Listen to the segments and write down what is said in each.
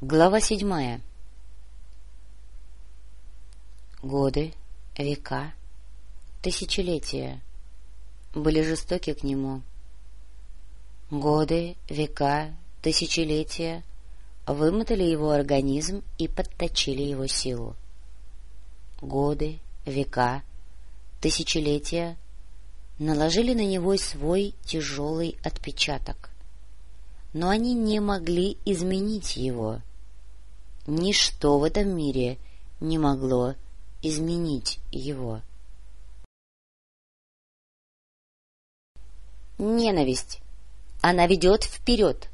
Глава седьмая Годы, века, тысячелетия были жестоки к нему. Годы, века, тысячелетия вымотали его организм и подточили его силу. Годы, века, тысячелетия наложили на него свой тяжелый отпечаток. Но они не могли изменить его. Ничто в этом мире не могло изменить его. Ненависть. Она ведет вперед.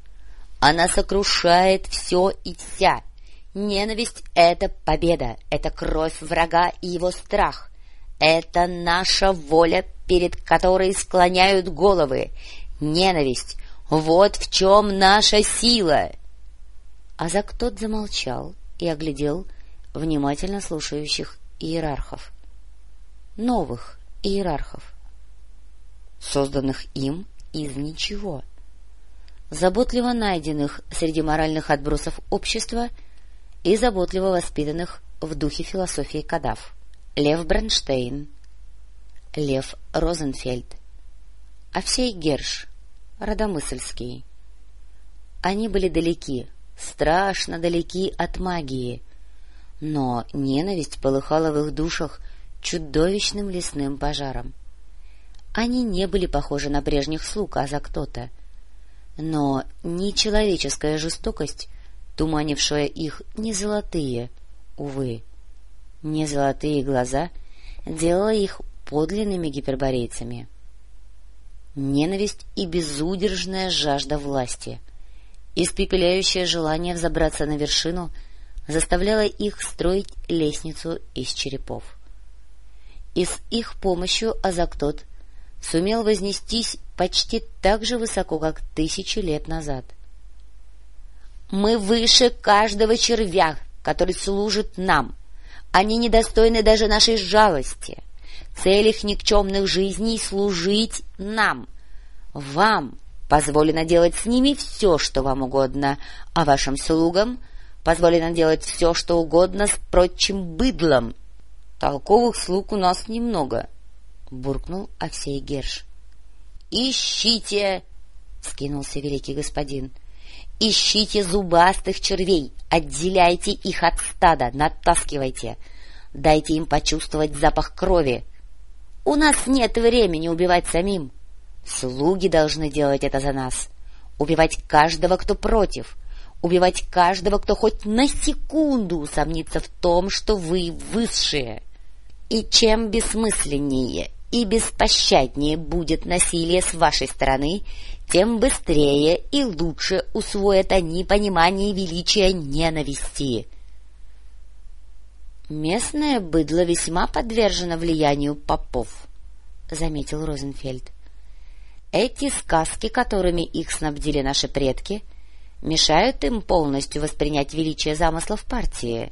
Она сокрушает все и вся. Ненависть — это победа, это кровь врага и его страх. Это наша воля, перед которой склоняют головы. Ненависть — вот в чем наша сила. Азак тот замолчал и оглядел внимательно слушающих иерархов. Новых иерархов, созданных им из ничего, заботливо найденных среди моральных отбросов общества и заботливо воспитанных в духе философии Кадав. Лев Бронштейн, Лев Розенфельд, Овсей Герш, Родомысльский. Они были далеки, страшно далеки от магии — но ненависть полыхала в их душах чудовищным лесным пожаром. Они не были похожи на прежних слуг, а за кто-то. Но ни человеческая жестокость, туманившая их, не золотые, увы, не золотые глаза, делала их подлинными гиперборейцами. Ненависть и безудержная жажда власти, испепеляющее желание взобраться на вершину — заставляла их строить лестницу из черепов. И с их помощью Азактот сумел вознестись почти так же высоко, как тысячи лет назад. «Мы выше каждого червя, который служит нам. Они недостойны даже нашей жалости. Цель их никчемных жизней — служить нам. Вам позволено делать с ними все, что вам угодно, а вашим слугам — позволено делать все, что угодно с прочим быдлом. — Толковых слуг у нас немного, — буркнул Овсей Герш. — Ищите! — скинулся великий господин. — Ищите зубастых червей, отделяйте их от стада, натаскивайте. Дайте им почувствовать запах крови. У нас нет времени убивать самим. Слуги должны делать это за нас. Убивать каждого, кто против — убивать каждого, кто хоть на секунду усомнится в том, что вы высшие. И чем бессмысленнее и беспощаднее будет насилие с вашей стороны, тем быстрее и лучше усвоят они понимание величия ненависти. «Местное быдло весьма подвержено влиянию попов», — заметил Розенфельд. «Эти сказки, которыми их снабдили наши предки — мешают им полностью воспринять величие замыслов партии.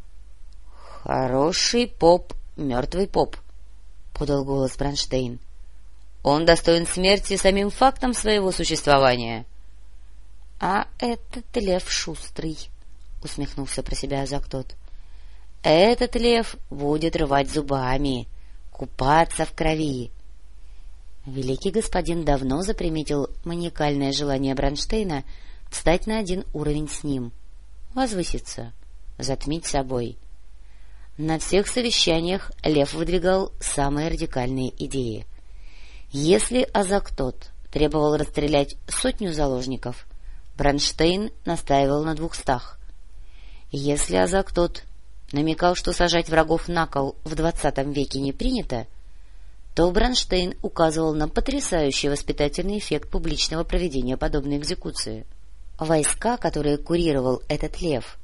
— Хороший поп, мертвый поп, — подал голос Бронштейн. — Он достоин смерти самим фактом своего существования. — А этот лев шустрый, — усмехнулся про себя Азактот. — Этот лев будет рвать зубами, купаться в крови. Великий господин давно заприметил маниакальное желание Бронштейна — встать на один уровень с ним, возвыситься, затмить собой. На всех совещаниях Лев выдвигал самые радикальные идеи. Если Азактот требовал расстрелять сотню заложников, Бронштейн настаивал на двухстах. Если Азактот намекал, что сажать врагов на кол в двадцатом веке не принято, то Бронштейн указывал на потрясающий воспитательный эффект публичного проведения подобной экзекуции — Войска, которые курировал этот лев,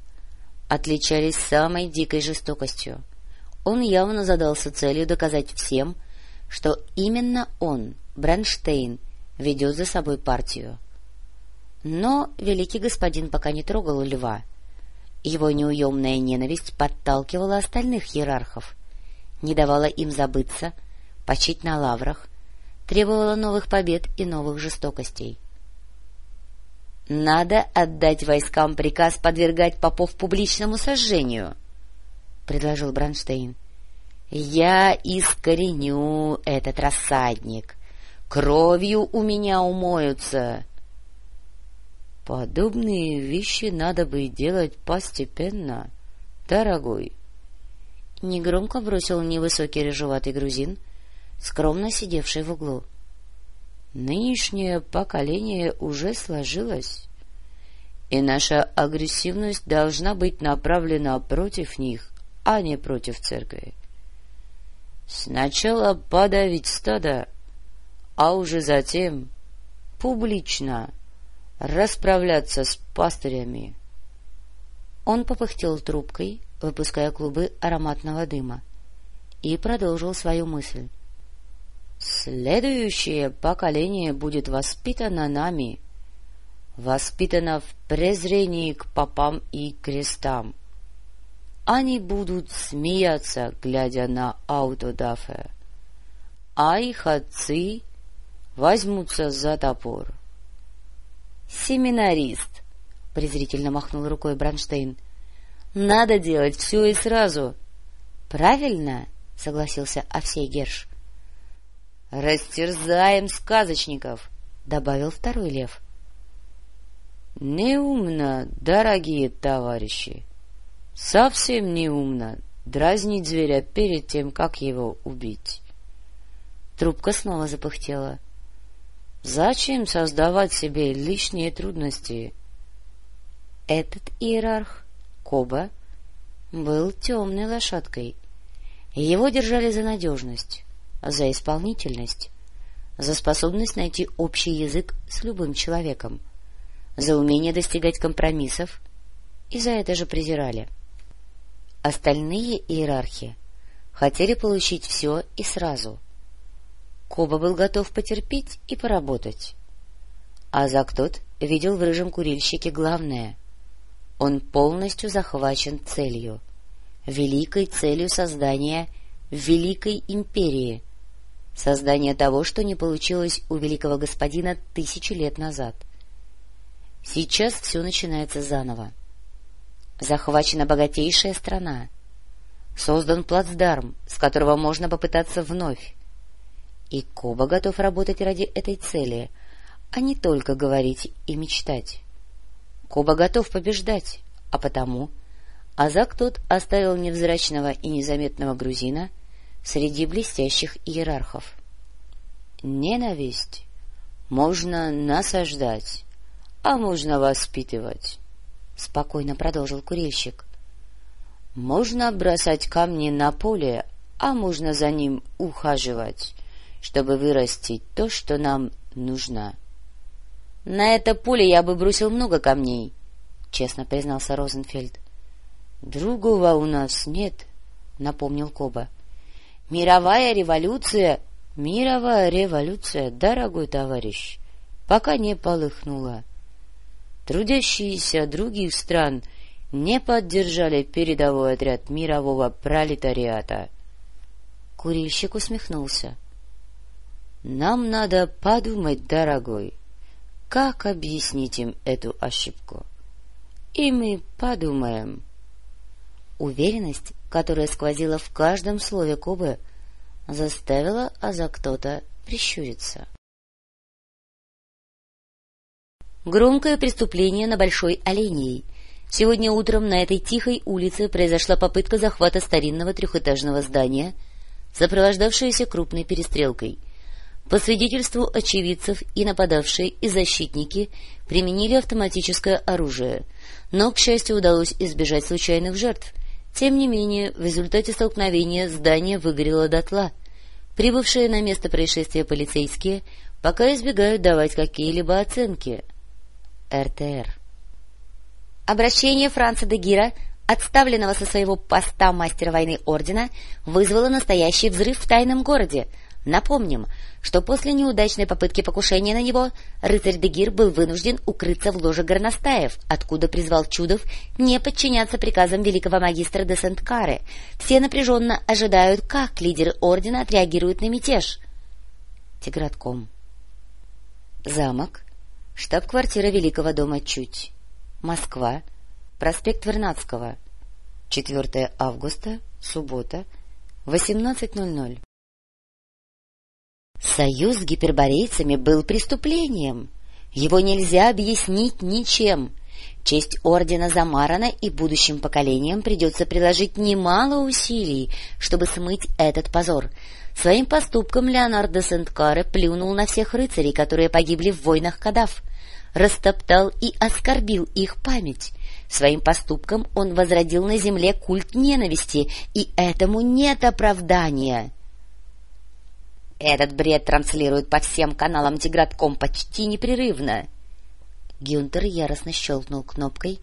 отличались самой дикой жестокостью. Он явно задался целью доказать всем, что именно он, Бронштейн, ведет за собой партию. Но великий господин пока не трогал льва. Его неуемная ненависть подталкивала остальных иерархов, не давала им забыться, почить на лаврах, требовала новых побед и новых жестокостей. — Надо отдать войскам приказ подвергать попов публичному сожжению, — предложил Бронштейн. — Я искореню этот рассадник. Кровью у меня умоются. — Подобные вещи надо бы делать постепенно, дорогой. Негромко бросил невысокий рыжеватый грузин, скромно сидевший в углу. Нынешнее поколение уже сложилось, и наша агрессивность должна быть направлена против них, а не против церкви. Сначала подавить стадо, а уже затем публично расправляться с пастырями. Он попыхтел трубкой, выпуская клубы ароматного дыма, и продолжил свою мысль. Следующее поколение будет воспитано нами, воспитано в презрении к попам и крестам. Они будут смеяться, глядя на аутодафе, а их отцы возьмутся за топор. — Семинарист! — презрительно махнул рукой Бронштейн. — Надо делать все и сразу. — Правильно, — согласился Овсей Герш. — Растерзаем сказочников, — добавил второй лев. — Неумно, дорогие товарищи, совсем неумно дразнить зверя перед тем, как его убить. Трубка снова запыхтела. — Зачем создавать себе лишние трудности? Этот иерарх, Коба, был темной лошадкой. Его держали за надежность за исполнительность, за способность найти общий язык с любым человеком, за умение достигать компромиссов, и за это же презирали. Остальные иерархи хотели получить все и сразу. Коба был готов потерпеть и поработать. А Зактот видел в рыжем курильщике главное. Он полностью захвачен целью, великой целью создания великой империи, создание того, что не получилось у великого господина тысячи лет назад. Сейчас все начинается заново. Захвачена богатейшая страна. Создан плацдарм, с которого можно попытаться вновь. И Коба готов работать ради этой цели, а не только говорить и мечтать. Коба готов побеждать, а потому Азак тот оставил невзрачного и незаметного грузина среди блестящих иерархов. Ненависть можно насаждать, а можно воспитывать, — спокойно продолжил курильщик. Можно бросать камни на поле, а можно за ним ухаживать, чтобы вырастить то, что нам нужно. — На это поле я бы бросил много камней, — честно признался Розенфельд. — Другого у нас нет, — напомнил Коба. — Мировая революция Мировая революция, дорогой товарищ, пока не полыхнула. Трудящиеся других стран не поддержали передовой отряд мирового пролетариата. Курильщик усмехнулся. — Нам надо подумать, дорогой, как объяснить им эту ошибку. И мы подумаем. Уверенность, которая сквозила в каждом слове Кубы, — заставила за кто-то прищуриться. Громкое преступление на Большой Оленей. Сегодня утром на этой тихой улице произошла попытка захвата старинного трехэтажного здания, сопровождавшаяся крупной перестрелкой. По свидетельству очевидцев и нападавшие, и защитники применили автоматическое оружие, но, к счастью, удалось избежать случайных жертв — тем не менее, в результате столкновения здание выгорело дотла. Прибывшие на место происшествия полицейские пока избегают давать какие-либо оценки. РТР. Обращение Франца де Гира, отставленного со своего поста мастера войны ордена, вызвало настоящий взрыв в тайном городе — Напомним, что после неудачной попытки покушения на него рыцарь Дегир был вынужден укрыться в ложе горностаев, откуда призвал Чудов не подчиняться приказам великого магистра де Сент-Каре. Все напряженно ожидают, как лидеры ордена отреагируют на мятеж. Тигратком. Замок, Штаб-квартира Великого дома Чуть. Москва. Проспект Вернадского. 4 августа, суббота, 18.00. Союз с гиперборейцами был преступлением. Его нельзя объяснить ничем. Честь ордена замарана, и будущим поколениям придется приложить немало усилий, чтобы смыть этот позор. Своим поступком Леонардо Сент-Каре плюнул на всех рыцарей, которые погибли в войнах Кадав, растоптал и оскорбил их память. Своим поступком он возродил на земле культ ненависти, и этому нет оправдания. Этот бред транслируют по всем каналам Тигратком почти непрерывно. Гюнтер яростно щелкнул кнопкой,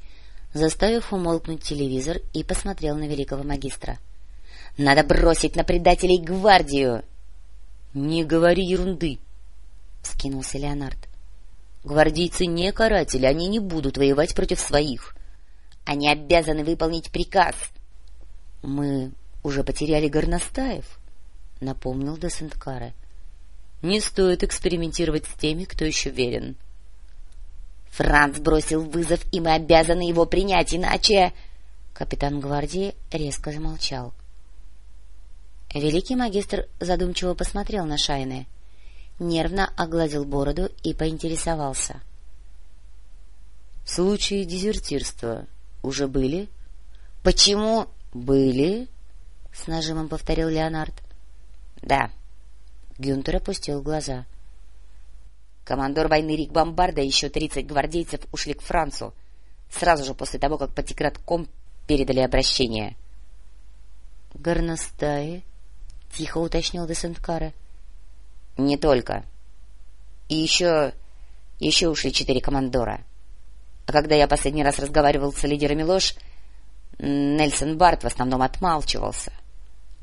заставив умолкнуть телевизор, и посмотрел на великого магистра. — Надо бросить на предателей гвардию! — Не говори ерунды! — вскинулся Леонард. — Гвардейцы не каратели, они не будут воевать против своих. Они обязаны выполнить приказ. — Мы уже потеряли горностаев, — напомнил де Сенткаре. — Не стоит экспериментировать с теми, кто еще верен. Франц бросил вызов, и мы обязаны его принять, иначе... Капитан гвардии резко замолчал. Великий магистр задумчиво посмотрел на Шайны, нервно огладил бороду и поинтересовался. — Случаи дезертирства уже были? — Почему? — Были, — с нажимом повторил Леонард. — Да. Гюнтер опустил глаза. Командор войны Рик Бомбарда и еще тридцать гвардейцев ушли к Францу, сразу же после того, как по тигратком передали обращение. — Горностаи? — тихо уточнил Десенткара. — Не только. И еще... еще ушли четыре командора. А когда я последний раз разговаривал с лидерами ложь, Нельсон Барт в основном отмалчивался.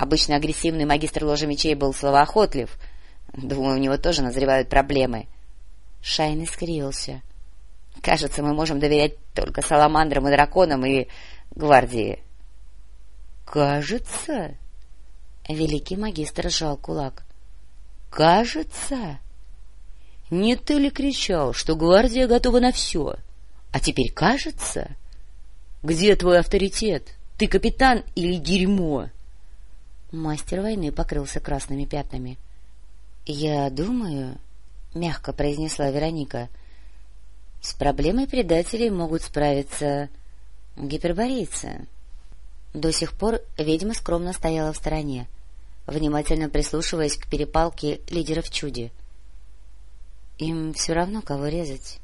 Обычно агрессивный магистр ложи мечей был словоохотлив. Думаю, у него тоже назревают проблемы — Шайн искривился. — Кажется, мы можем доверять только саламандрам и драконам и гвардии. — Кажется? — великий магистр сжал кулак. — Кажется? Не ты ли кричал, что гвардия готова на все? А теперь кажется? Где твой авторитет? Ты капитан или дерьмо? Мастер войны покрылся красными пятнами. — Я думаю... — мягко произнесла Вероника. — С проблемой предателей могут справиться гиперборейцы. До сих пор ведьма скромно стояла в стороне, внимательно прислушиваясь к перепалке лидеров чуди. Им все равно, кого резать.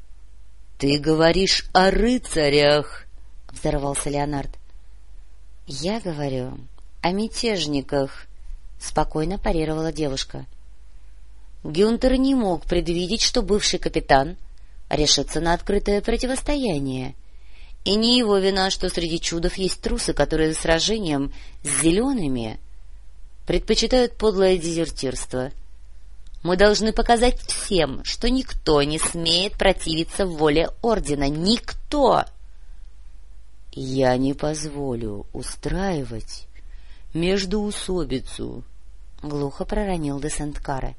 — Ты говоришь о рыцарях! — взорвался Леонард. — Я говорю о мятежниках, — спокойно парировала девушка. — Гюнтер не мог предвидеть, что бывший капитан решится на открытое противостояние. И не его вина, что среди чудов есть трусы, которые сражением с зелеными предпочитают подлое дезертирство. Мы должны показать всем, что никто не смеет противиться воле Ордена. Никто! Я не позволю устраивать междуусобицу, — глухо проронил де Сент-Каре.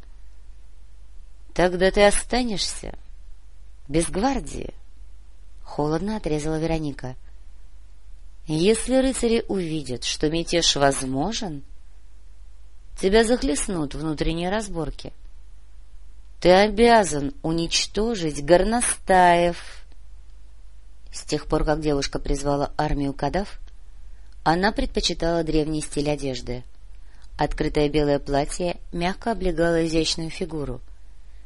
—— Тогда ты останешься без гвардии, — холодно отрезала Вероника. — Если рыцари увидят, что мятеж возможен, тебя захлестнут внутренние разборки. Ты обязан уничтожить горностаев. С тех пор, как девушка призвала армию кадав, она предпочитала древний стиль одежды. Открытое белое платье мягко облегало изящную фигуру —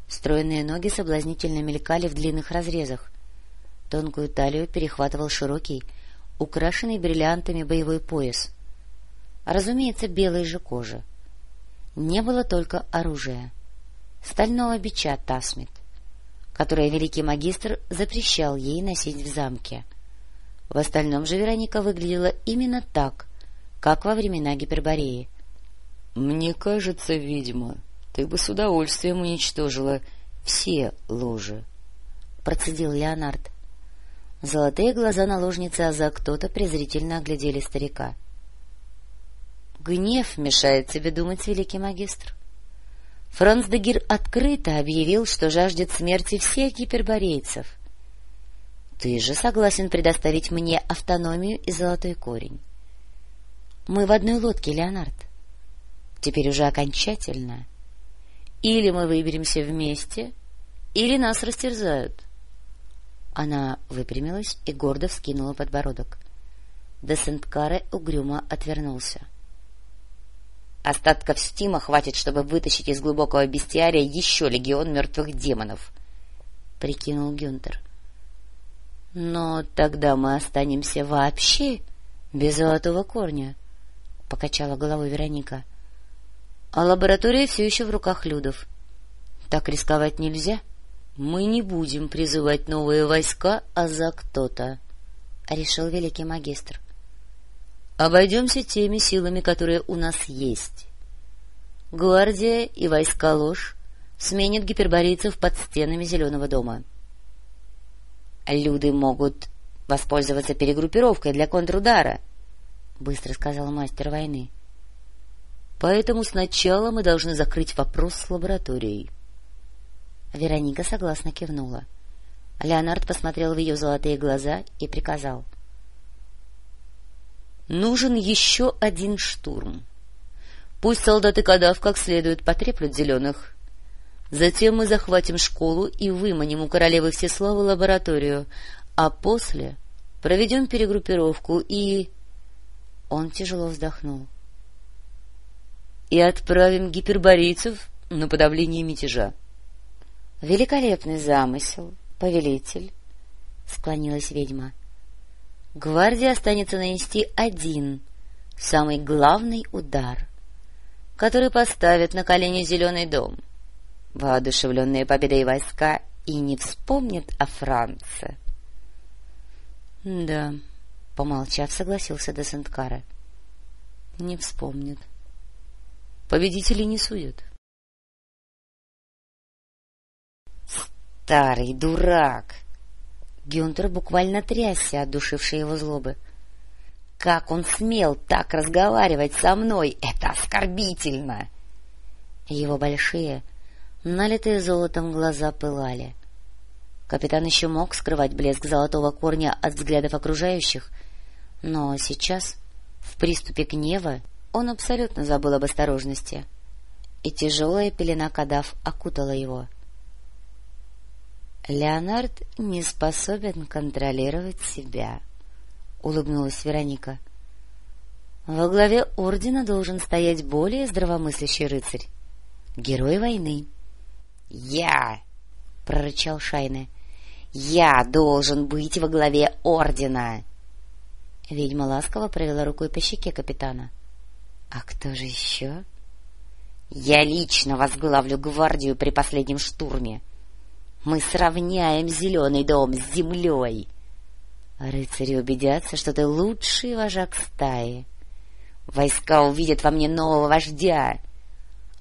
Стройные ноги соблазнительно мелькали в длинных разрезах. Тонкую талию перехватывал широкий, украшенный бриллиантами боевой пояс. Разумеется, белой же кожи. Не было только оружия. Стального бича Тасмит, которое великий магистр запрещал ей носить в замке. В остальном же Вероника выглядела именно так, как во времена Гипербореи. — Мне кажется, видимо, ты бы с удовольствием уничтожила все ложи, — процедил Леонард. Золотые глаза наложницы Аза кто-то презрительно оглядели старика. — Гнев мешает тебе думать, великий магистр. Франц Дегир открыто объявил, что жаждет смерти всех гиперборейцев. Ты же согласен предоставить мне автономию и золотой корень. Мы в одной лодке, Леонард. Теперь уже окончательно. Или мы выберемся вместе, или нас растерзают. Она выпрямилась и гордо вскинула подбородок. Де Сент-Каре угрюмо отвернулся. — Остатков стима хватит, чтобы вытащить из глубокого бестиария еще легион мертвых демонов, — прикинул Гюнтер. — Но тогда мы останемся вообще без золотого корня, — покачала головой Вероника. — А лаборатория все еще в руках Людов. Так рисковать нельзя. Мы не будем призывать новые войска, а за кто-то, — решил великий магистр. Обойдемся теми силами, которые у нас есть. Гвардия и войска ложь сменят гиперборийцев под стенами Зеленого дома. Люди могут воспользоваться перегруппировкой для контрудара, — быстро сказал мастер войны. — Поэтому сначала мы должны закрыть вопрос с лабораторией. Вероника согласно кивнула. Леонард посмотрел в ее золотые глаза и приказал. — Нужен еще один штурм. Пусть солдаты Кадав как следует потреплют зеленых. Затем мы захватим школу и выманим у королевы Всеславы лабораторию, а после проведем перегруппировку и... Он тяжело вздохнул. — И отправим гиперборейцев на подавление мятежа. — Великолепный замысел, повелитель, — склонилась ведьма. — гвардия останется нанести один, самый главный удар, который поставит на колени Зеленый дом. Воодушевленные победой войска и не вспомнят о Франце. — Да, — помолчав, согласился де Сенткара. — Не вспомнят. Победителей не судят. — Старый дурак! Гюнтер буквально трясся от душившей его злобы. «Как он смел так разговаривать со мной? Это оскорбительно!» Его большие, налитые золотом глаза пылали. Капитан еще мог скрывать блеск золотого корня от взглядов окружающих, но сейчас, в приступе гнева, он абсолютно забыл об осторожности, и тяжелая пелена кадав окутала его. Леонард не способен контролировать себя, — улыбнулась Вероника. — Во главе ордена должен стоять более здравомыслящий рыцарь, герой войны. — Я! — прорычал Шайне. — Я должен быть во главе ордена! Ведьма ласково провела рукой по щеке капитана. — А кто же еще? — Я лично возглавлю гвардию при последнем штурме. — мы сравняем зеленый дом с землей. Рыцари убедятся, что ты лучший вожак стаи. Войска увидят во мне нового вождя.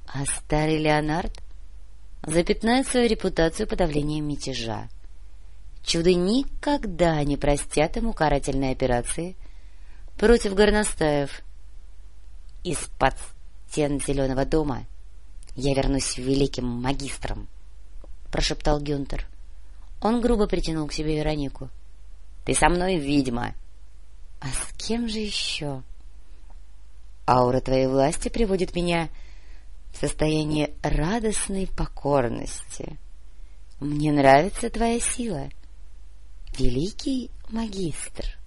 А старый Леонард запятнает свою репутацию подавлением мятежа. Чуды никогда не простят ему карательной операции против горностаев. Из-под стен Зеленого дома я вернусь великим магистром прошептал Гюнтер. Он грубо притянул к себе Веронику. — Ты со мной ведьма. — А с кем же еще? — Аура твоей власти приводит меня в состояние радостной покорности. Мне нравится твоя сила, великий магистр. —